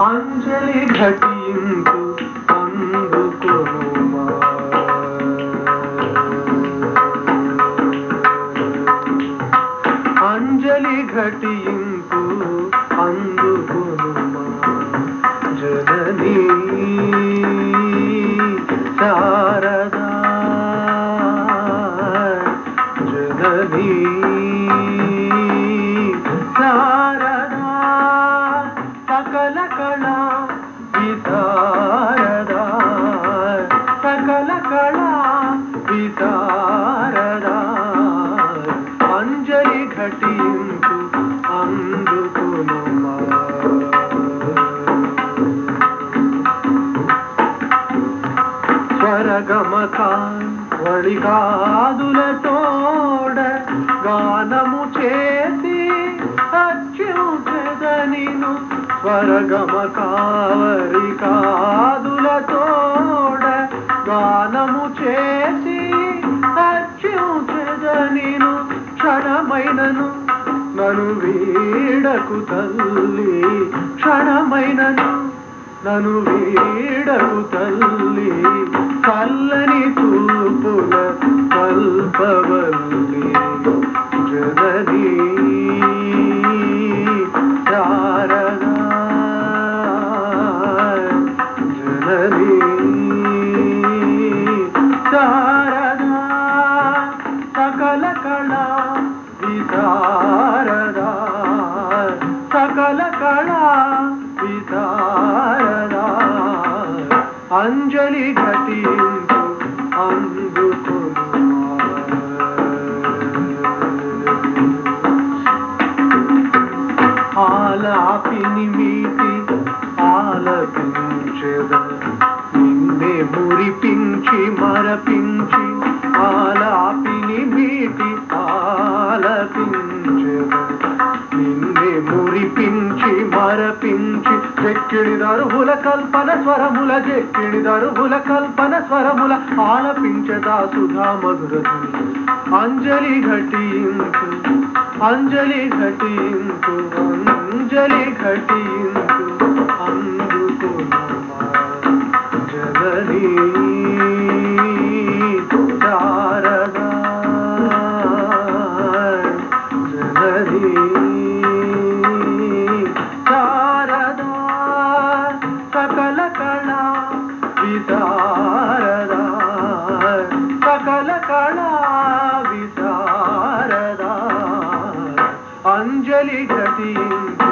అంజలి ఘటించు అందుకొనుమా అంజలి అంజలి అందుకునుమా స్వరగమక వళికాదుల గానము చేసి అచ్యుతనిను స్వరగమక వళికాదుల గానము చేసి క్షణమైనను నను వీడకు తల్లి. క్షణమైనను నను వీడకు తల్లి. చల్లని చూపుల కల్పవల్లి జననీ. శారదా జననీ. శారదా అంజలి ఘటించు అందుకునుమా ఆలాపిని మీటి ఆలపించద నిన్నే మురిపించి మరపించి ఆలాపిని మీటి ఆలపించద నిన్నే మురిపించి మరపించి చెక్కిడి దరువుల కల్పన స్వరముల చెక్కిడి దరువుల కల్పన స్వరముల ఆలపించదా సుధా మధుర అంజలి ఘటించు అంజలి ఘటించు అంజలి ఘటించు. విశారదా సకల కళా విశారదా అంజలి ఘటించు